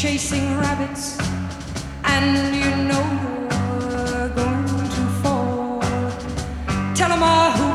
chasing rabbits, and you know you're going to fall. Tell them all ah, who